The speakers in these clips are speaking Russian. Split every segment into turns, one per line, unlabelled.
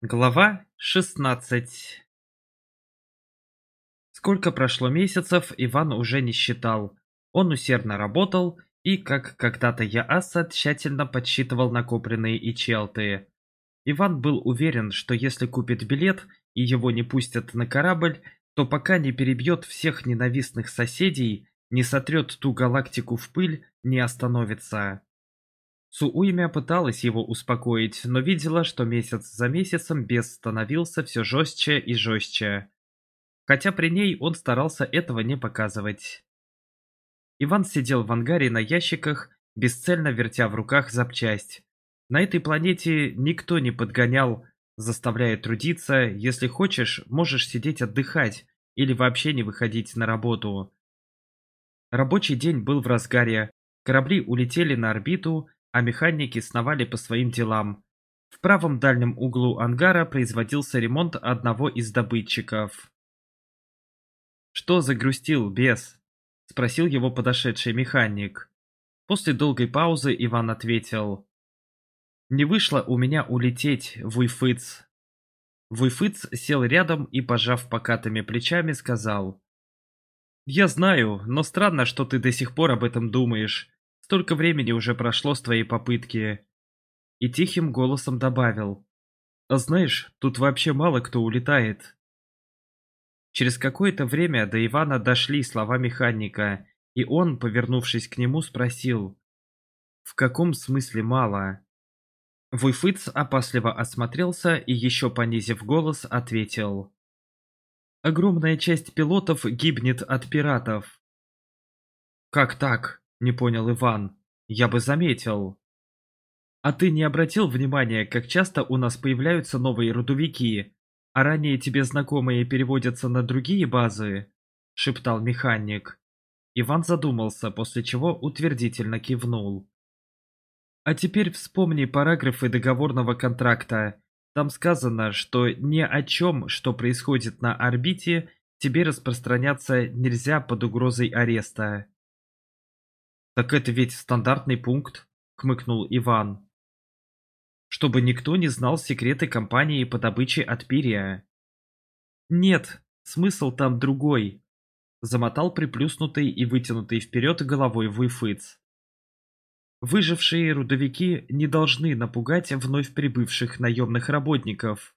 Глава 16 Сколько прошло месяцев, Иван уже не считал. Он усердно работал и, как когда-то я Аса, тщательно подсчитывал накопленные ичелты. Иван был уверен, что если купит билет и его не пустят на корабль, то пока не перебьет всех ненавистных соседей, не сотрет ту галактику в пыль, не остановится. Сууймя пыталась его успокоить, но видела, что месяц за месяцем бес становился все жестче и жестче. Хотя при ней он старался этого не показывать. Иван сидел в ангаре на ящиках, бесцельно вертя в руках запчасть. На этой планете никто не подгонял, заставляя трудиться, если хочешь, можешь сидеть отдыхать или вообще не выходить на работу. Рабочий день был в разгаре, корабли улетели на орбиту, а механики сновали по своим делам. В правом дальнем углу ангара производился ремонт одного из добытчиков. «Что загрустил, бес?» – спросил его подошедший механик. После долгой паузы Иван ответил. «Не вышло у меня улететь, Вуйфыц». Вуйфыц сел рядом и, пожав покатыми плечами, сказал. «Я знаю, но странно, что ты до сих пор об этом думаешь. Столько времени уже прошло с твоей попытки. И тихим голосом добавил. А знаешь, тут вообще мало кто улетает. Через какое-то время до Ивана дошли слова механика, и он, повернувшись к нему, спросил. В каком смысле мало? Вуйфыц опасливо осмотрелся и еще понизив голос, ответил. Огромная часть пилотов гибнет от пиратов. «Как так?» не понял Иван. «Я бы заметил». «А ты не обратил внимания, как часто у нас появляются новые родовики, а ранее тебе знакомые переводятся на другие базы?» – шептал механик. Иван задумался, после чего утвердительно кивнул. «А теперь вспомни параграфы договорного контракта. Там сказано, что ни о чем, что происходит на орбите, тебе распространяться нельзя под угрозой ареста». Так это ведь стандартный пункт, хмыкнул Иван. Чтобы никто не знал секреты компании по добыче от пирия. Нет, смысл там другой. Замотал приплюснутый и вытянутый вперед головой Вуйфыц. Выжившие рудовики не должны напугать вновь прибывших наемных работников.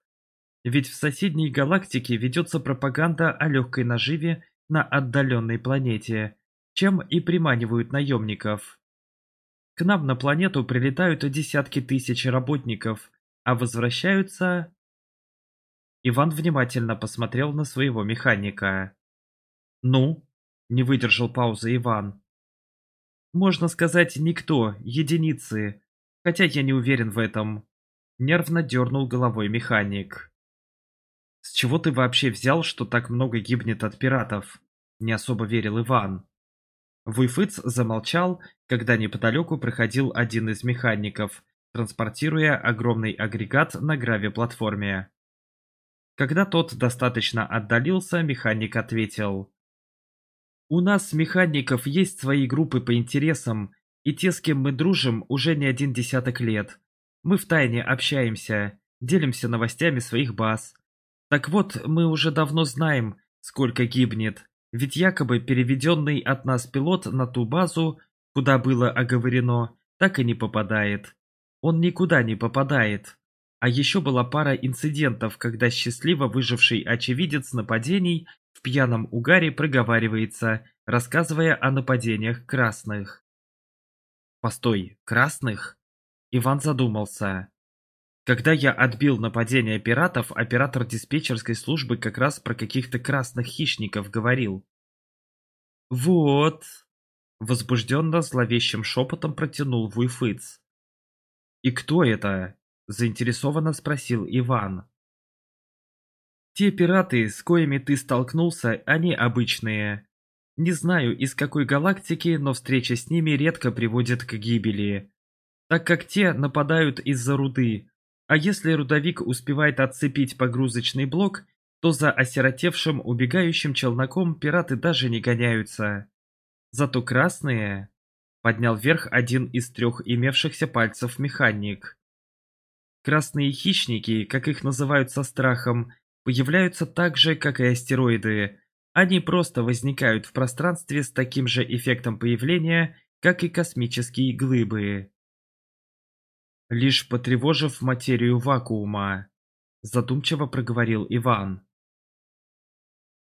Ведь в соседней галактике ведется пропаганда о легкой наживе на отдаленной планете, чем и приманивают наемников. К нам на планету прилетают десятки тысяч работников, а возвращаются... Иван внимательно посмотрел на своего механика. «Ну?» – не выдержал паузы Иван. «Можно сказать, никто, единицы, хотя я не уверен в этом», – нервно дернул головой механик. «С чего ты вообще взял, что так много гибнет от пиратов?» – не особо верил Иван. Вуйфыц замолчал, когда неподалеку проходил один из механиков, транспортируя огромный агрегат на гравиплатформе. Когда тот достаточно отдалился, механик ответил. «У нас, механиков, есть свои группы по интересам, и те, с кем мы дружим, уже не один десяток лет. Мы втайне общаемся, делимся новостями своих баз. Так вот, мы уже давно знаем, сколько гибнет, ведь якобы переведенный от нас пилот на ту базу, куда было оговорено, так и не попадает. Он никуда не попадает. А еще была пара инцидентов, когда счастливо выживший очевидец нападений в пьяном угаре проговаривается, рассказывая о нападениях красных. «Постой, красных?» Иван задумался. Когда я отбил нападение пиратов, оператор диспетчерской службы как раз про каких-то красных хищников говорил. «Вот!» — возбужденно зловещим шепотом протянул Вуйфыц. «И кто это?» — заинтересованно спросил Иван. «Те пираты, с коими ты столкнулся, они обычные. Не знаю, из какой галактики, но встреча с ними редко приводит к гибели, так как те нападают из-за руды, а если рудовик успевает отцепить погрузочный блок, то за осиротевшим убегающим челноком пираты даже не гоняются. Зато красные... Поднял вверх один из трех имевшихся пальцев механик. Красные хищники, как их называют со страхом, появляются так же, как и астероиды. Они просто возникают в пространстве с таким же эффектом появления, как и космические глыбы лишь потревожив материю вакуума, задумчиво проговорил Иван.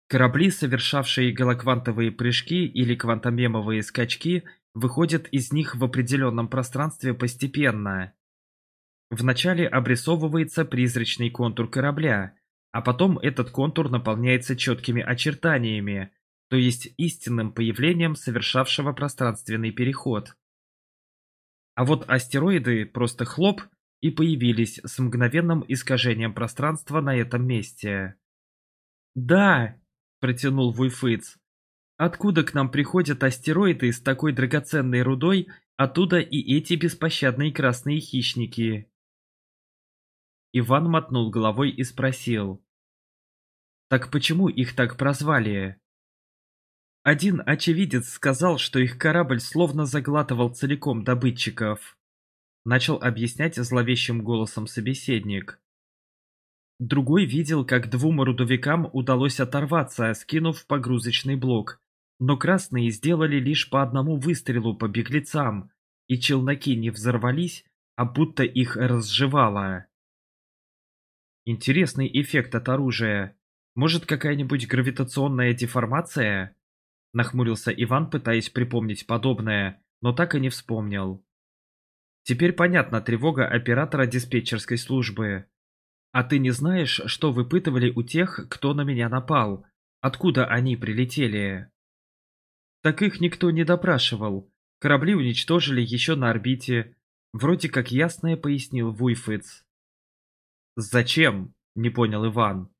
Корабли, совершавшие галоквантовые прыжки или квантомемовые скачки, выходят из них в определенном пространстве постепенно. Вначале обрисовывается призрачный контур корабля, а потом этот контур наполняется четкими очертаниями, то есть истинным появлением совершавшего пространственный переход. А вот астероиды просто хлоп и появились с мгновенным искажением пространства на этом месте. «Да!» – протянул Вуйфыц. «Откуда к нам приходят астероиды с такой драгоценной рудой, оттуда и эти беспощадные красные хищники?» Иван мотнул головой и спросил. «Так почему их так прозвали?» Один очевидец сказал, что их корабль словно заглатывал целиком добытчиков. Начал объяснять зловещим голосом собеседник. Другой видел, как двум рудовикам удалось оторваться, скинув погрузочный блок. Но красные сделали лишь по одному выстрелу по беглецам, и челноки не взорвались, а будто их разжевало. Интересный эффект от оружия. Может, какая-нибудь гравитационная деформация? — нахмурился Иван, пытаясь припомнить подобное, но так и не вспомнил. «Теперь понятна тревога оператора диспетчерской службы. А ты не знаешь, что выпытывали у тех, кто на меня напал? Откуда они прилетели?» «Так их никто не допрашивал. Корабли уничтожили еще на орбите», — вроде как ясное пояснил Вуйфыц. «Зачем?» — не понял Иван.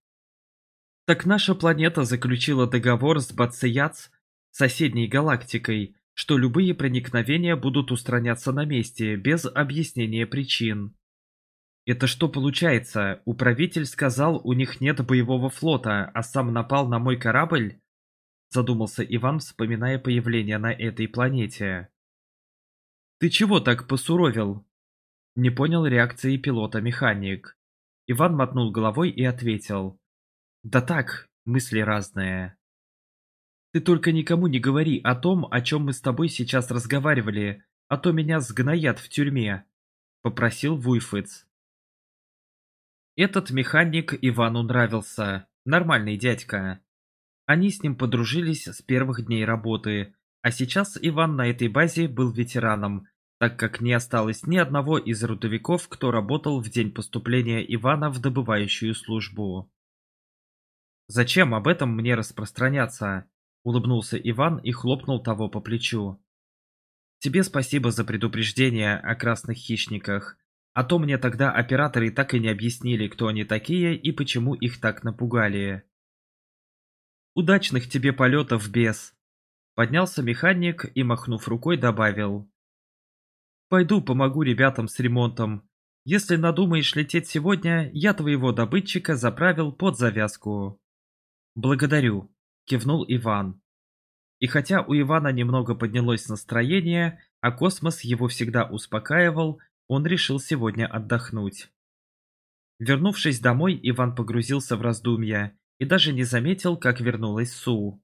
Так наша планета заключила договор с Бацияц соседней галактикой, что любые проникновения будут устраняться на месте, без объяснения причин. Это что получается? Управитель сказал, у них нет боевого флота, а сам напал на мой корабль? Задумался Иван, вспоминая появление на этой планете. Ты чего так посуровил? Не понял реакции пилота механик. Иван мотнул головой и ответил. Да так, мысли разные. Ты только никому не говори о том, о чем мы с тобой сейчас разговаривали, а то меня сгноят в тюрьме», — попросил Вуйфыц. Этот механик Ивану нравился, нормальный дядька. Они с ним подружились с первых дней работы, а сейчас Иван на этой базе был ветераном, так как не осталось ни одного из рудовиков, кто работал в день поступления Ивана в добывающую службу. «Зачем об этом мне распространяться?» — улыбнулся Иван и хлопнул того по плечу. «Тебе спасибо за предупреждение о красных хищниках. А то мне тогда операторы так и не объяснили, кто они такие и почему их так напугали». «Удачных тебе полетов, без. Поднялся механик и, махнув рукой, добавил. «Пойду помогу ребятам с ремонтом. Если надумаешь лететь сегодня, я твоего добытчика заправил под завязку». «Благодарю», — кивнул Иван. И хотя у Ивана немного поднялось настроение, а космос его всегда успокаивал, он решил сегодня отдохнуть. Вернувшись домой, Иван погрузился в раздумья и даже не заметил, как вернулась Су.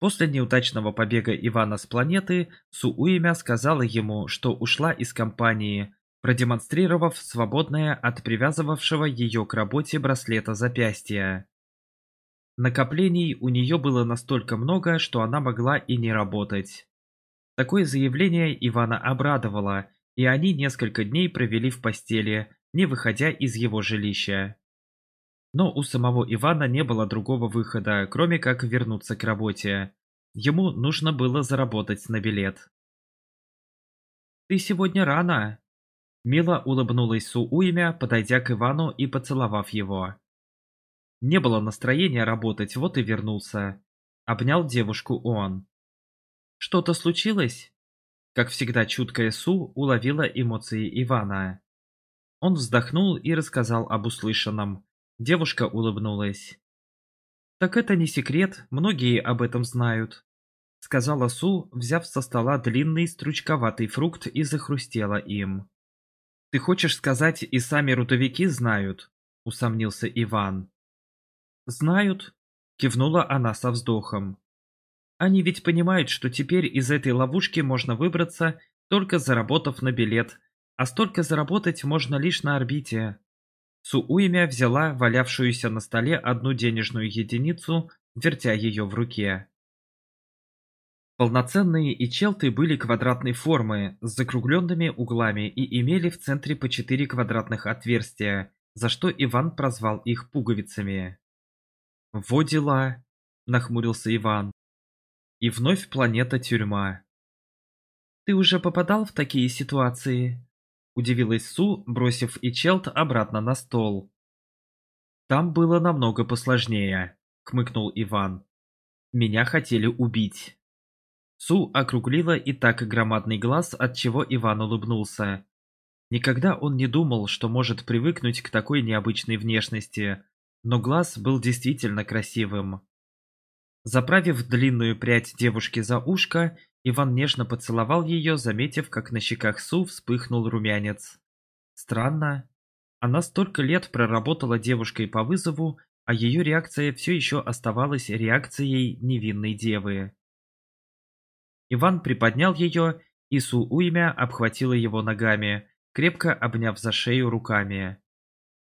После неудачного побега Ивана с планеты, Сууимя сказала ему, что ушла из компании, продемонстрировав свободное от привязывавшего ее к работе браслета запястья. Накоплений у нее было настолько много, что она могла и не работать. Такое заявление Ивана обрадовало, и они несколько дней провели в постели, не выходя из его жилища. Но у самого Ивана не было другого выхода, кроме как вернуться к работе. Ему нужно было заработать на билет. «Ты сегодня рано!» Мила улыбнулась Сууймя, подойдя к Ивану и поцеловав его. Не было настроения работать, вот и вернулся. Обнял девушку он. Что-то случилось? Как всегда чуткая Су уловила эмоции Ивана. Он вздохнул и рассказал об услышанном. Девушка улыбнулась. «Так это не секрет, многие об этом знают», — сказала Су, взяв со стола длинный стручковатый фрукт и захрустела им. «Ты хочешь сказать, и сами рутовики знают?» — усомнился Иван. «Знают», — кивнула она со вздохом. «Они ведь понимают, что теперь из этой ловушки можно выбраться, только заработав на билет, а столько заработать можно лишь на орбите». Сууймя взяла валявшуюся на столе одну денежную единицу, вертя ее в руке. Полноценные ичелты были квадратной формы, с закругленными углами и имели в центре по четыре квадратных отверстия, за что Иван прозвал их пуговицами. «Во дела!» – нахмурился Иван. «И вновь планета-тюрьма». «Ты уже попадал в такие ситуации?» – удивилась Су, бросив и Челт обратно на стол. «Там было намного посложнее», – кмыкнул Иван. «Меня хотели убить». Су округлила и так громадный глаз, от чего Иван улыбнулся. Никогда он не думал, что может привыкнуть к такой необычной внешности, но глаз был действительно красивым. Заправив длинную прядь девушки за ушко, Иван нежно поцеловал ее, заметив, как на щеках Су вспыхнул румянец. Странно. Она столько лет проработала девушкой по вызову, а ее реакция все еще оставалась реакцией невинной девы. Иван приподнял ее, и Су Уймя обхватила его ногами, крепко обняв за шею руками.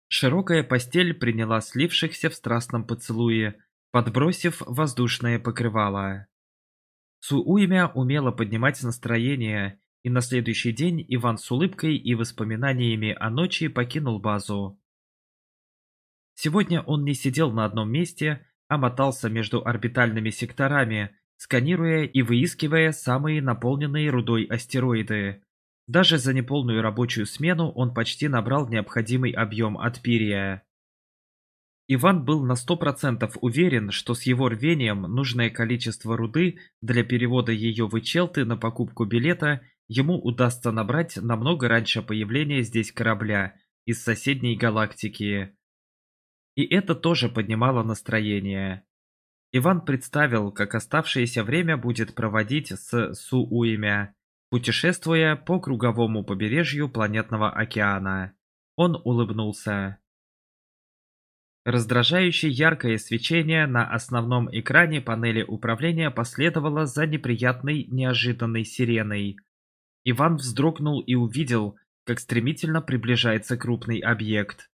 Широкая постель приняла слившихся в страстном поцелуе, подбросив воздушное покрывало. Сууймя умела поднимать настроение, и на следующий день Иван с улыбкой и воспоминаниями о ночи покинул базу. Сегодня он не сидел на одном месте, а мотался между орбитальными секторами, сканируя и выискивая самые наполненные рудой астероиды. Даже за неполную рабочую смену он почти набрал необходимый объем от Пирия. Иван был на 100% уверен, что с его рвением нужное количество руды для перевода ее в Ичелты на покупку билета ему удастся набрать намного раньше появления здесь корабля из соседней галактики. И это тоже поднимало настроение. Иван представил, как оставшееся время будет проводить с Сууимя, Путешествуя по круговому побережью планетного океана, он улыбнулся. Раздражающее яркое свечение на основном экране панели управления последовало за неприятной неожиданной сиреной. Иван вздрогнул и увидел, как стремительно приближается крупный объект.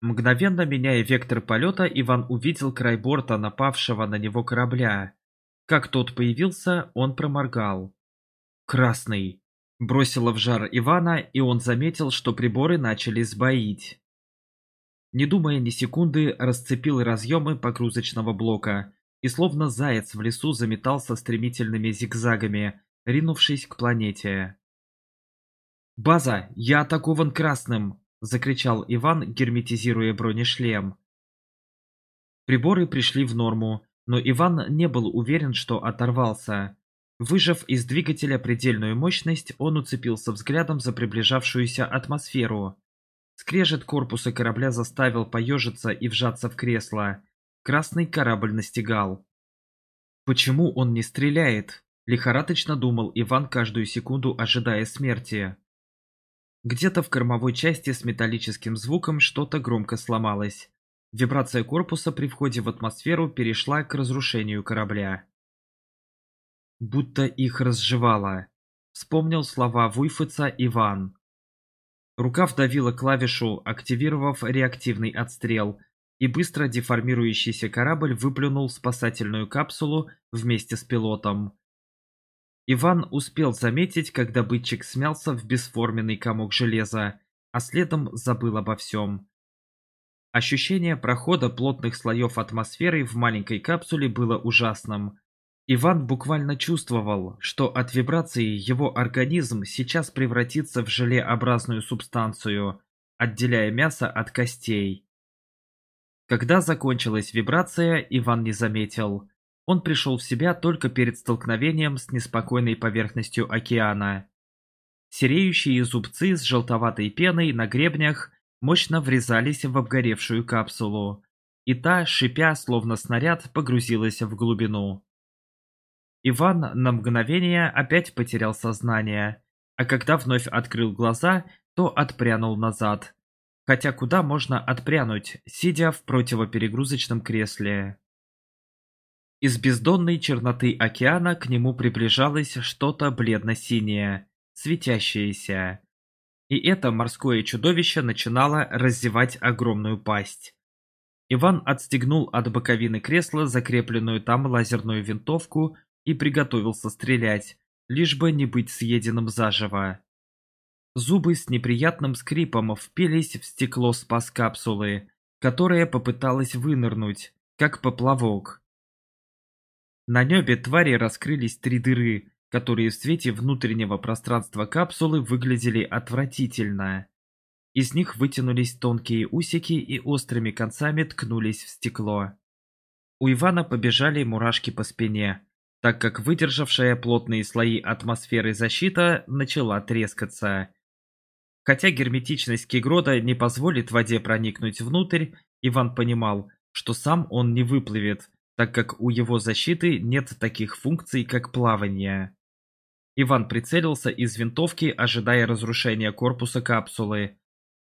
Мгновенно меняя вектор полета, Иван увидел край борта напавшего на него корабля. Как тот появился, он проморгал. «Красный!» Бросила в жар Ивана, и он заметил, что приборы начали сбоить. Не думая ни секунды, расцепил разъемы погрузочного блока и словно заяц в лесу заметался стремительными зигзагами, ринувшись к планете. «База! Я атакован красным!» – закричал Иван, герметизируя бронешлем. Приборы пришли в норму, но Иван не был уверен, что оторвался. Выжав из двигателя предельную мощность, он уцепился взглядом за приближавшуюся атмосферу. Скрежет корпуса корабля заставил поежиться и вжаться в кресло. Красный корабль настигал. «Почему он не стреляет?» – лихорадочно думал Иван каждую секунду, ожидая смерти. Где-то в кормовой части с металлическим звуком что-то громко сломалось. Вибрация корпуса при входе в атмосферу перешла к разрушению корабля будто их разжевала. Вспомнил слова Вуйфыца Иван. Рука вдавила клавишу, активировав реактивный отстрел, и быстро деформирующийся корабль выплюнул спасательную капсулу вместе с пилотом. Иван успел заметить, когда добытчик смялся в бесформенный комок железа, а следом забыл обо всем. Ощущение прохода плотных слоев атмосферы в маленькой капсуле было ужасным. Иван буквально чувствовал, что от вибрации его организм сейчас превратится в желеобразную субстанцию, отделяя мясо от костей. Когда закончилась вибрация, Иван не заметил. Он пришел в себя только перед столкновением с неспокойной поверхностью океана. Сереющие зубцы с желтоватой пеной на гребнях мощно врезались в обгоревшую капсулу, и та, шипя, словно снаряд, погрузилась в глубину. Иван на мгновение опять потерял сознание, а когда вновь открыл глаза, то отпрянул назад. Хотя куда можно отпрянуть, сидя в противоперегрузочном кресле? Из бездонной черноты океана к нему приближалось что-то бледно-синее, светящееся. И это морское чудовище начинало раздевать огромную пасть. Иван отстегнул от боковины кресла закрепленную там лазерную винтовку и приготовился стрелять, лишь бы не быть съеденным заживо. Зубы с неприятным скрипом впились в стекло спас-капсулы, которая попыталась вынырнуть, как поплавок. На небе твари раскрылись три дыры, которые в свете внутреннего пространства капсулы выглядели отвратительно. Из них вытянулись тонкие усики и острыми концами ткнулись в стекло. У Ивана побежали мурашки по спине, так как выдержавшая плотные слои атмосферы защита начала трескаться. Хотя герметичность Кегрода не позволит воде проникнуть внутрь, Иван понимал, что сам он не выплывет, так как у его защиты нет таких функций, как плавание. Иван прицелился из винтовки, ожидая разрушения корпуса капсулы.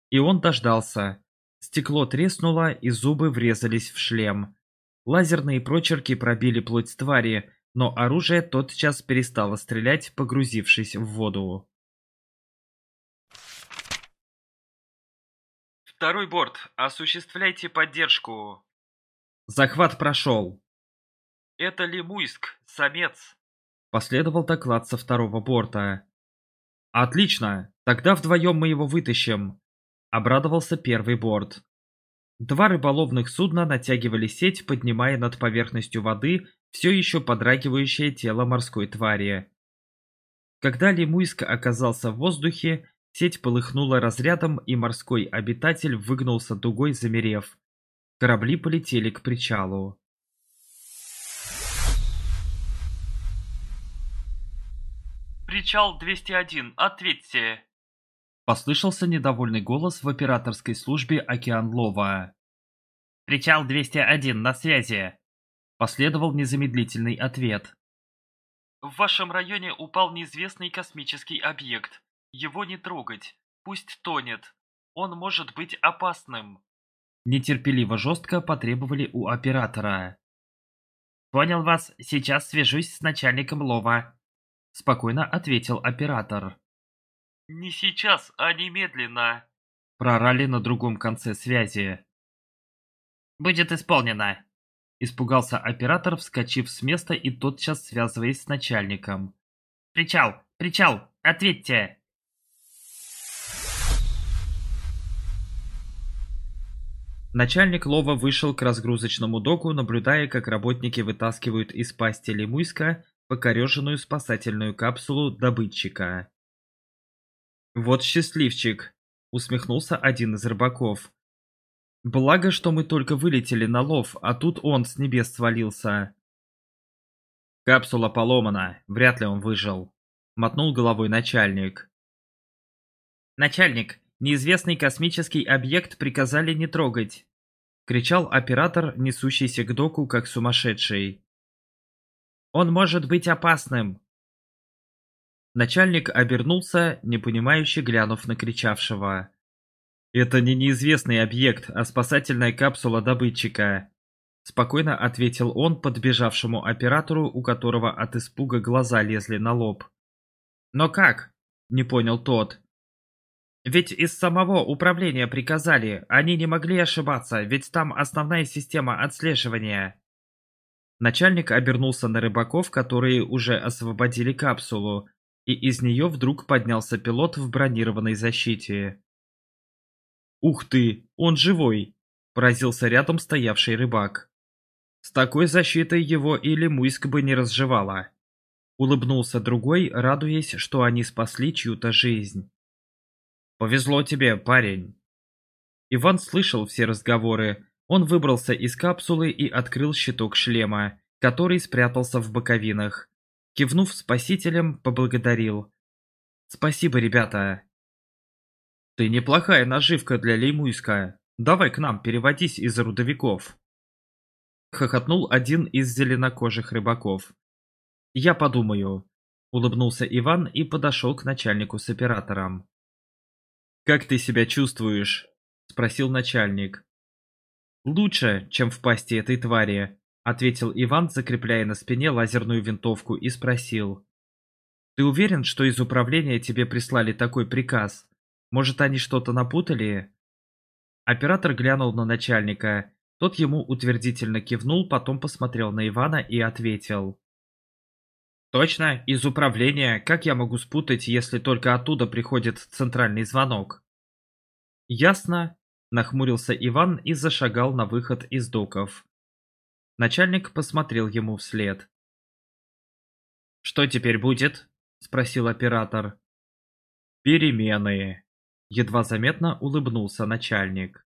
И он дождался. Стекло треснуло, и зубы врезались в шлем. Лазерные прочерки пробили плоть твари, но оружие тотчас перестало стрелять, погрузившись в воду. Второй борт, осуществляйте поддержку. Захват прошел. Это Лемуйск, самец. Последовал доклад со второго борта. Отлично, тогда вдвоем мы его вытащим. Обрадовался первый борт. Два рыболовных судна натягивали сеть, поднимая над поверхностью воды все еще подрагивающее тело морской твари. Когда Лемуйск оказался в воздухе, сеть полыхнула разрядом, и морской обитатель выгнулся дугой, замерев. Корабли полетели к причалу. «Причал 201, ответьте!» Послышался недовольный голос в операторской службе «Океан Лова». «Причал 201, на связи!» Последовал незамедлительный ответ. В вашем районе упал неизвестный космический объект. Его не трогать. Пусть тонет. Он может быть опасным. Нетерпеливо жестко потребовали у оператора. «Понял вас, сейчас свяжусь с начальником лова», — спокойно ответил оператор. «Не сейчас, а немедленно», — прорали на другом конце связи. «Будет исполнено», Испугался оператор, вскочив с места и тотчас связываясь с начальником. «Причал! Причал! Ответьте!» Начальник лова вышел к разгрузочному доку, наблюдая, как работники вытаскивают из пасти лемуйска покореженную спасательную капсулу добытчика. «Вот счастливчик!» — усмехнулся один из рыбаков. Благо, что мы только вылетели на лов, а тут он с небес свалился. Капсула поломана, вряд ли он выжил. Мотнул головой начальник. Начальник, неизвестный космический объект приказали не трогать. Кричал оператор, несущийся к доку как сумасшедший. Он может быть опасным. Начальник обернулся, непонимающе глянув на кричавшего. «Это не неизвестный объект, а спасательная капсула добытчика», — спокойно ответил он подбежавшему оператору, у которого от испуга глаза лезли на лоб. «Но как?» — не понял тот. «Ведь из самого управления приказали, они не могли ошибаться, ведь там основная система отслеживания». Начальник обернулся на рыбаков, которые уже освободили капсулу, и из нее вдруг поднялся пилот в бронированной защите. «Ух ты, он живой!» – поразился рядом стоявший рыбак. «С такой защитой его или муиск бы не разжевала!» Улыбнулся другой, радуясь, что они спасли чью-то жизнь. «Повезло тебе, парень!» Иван слышал все разговоры. Он выбрался из капсулы и открыл щиток шлема, который спрятался в боковинах. Кивнув спасителям, поблагодарил. «Спасибо, ребята!» Ты неплохая наживка для Леймуйская. Давай к нам, переводись из рудовиков. Хохотнул один из зеленокожих рыбаков. Я подумаю. Улыбнулся Иван и подошел к начальнику с оператором. «Как ты себя чувствуешь?» – спросил начальник. «Лучше, чем в пасти этой твари», – ответил Иван, закрепляя на спине лазерную винтовку, и спросил. «Ты уверен, что из управления тебе прислали такой приказ? Может, они что-то напутали? Оператор глянул на начальника. Тот ему утвердительно кивнул, потом посмотрел на Ивана и ответил. «Точно, из управления. Как я могу спутать, если только оттуда приходит центральный звонок?» «Ясно», — нахмурился Иван и зашагал на выход из доков. Начальник посмотрел ему вслед. «Что теперь будет?» — спросил оператор. «Перемены», — едва заметно улыбнулся начальник.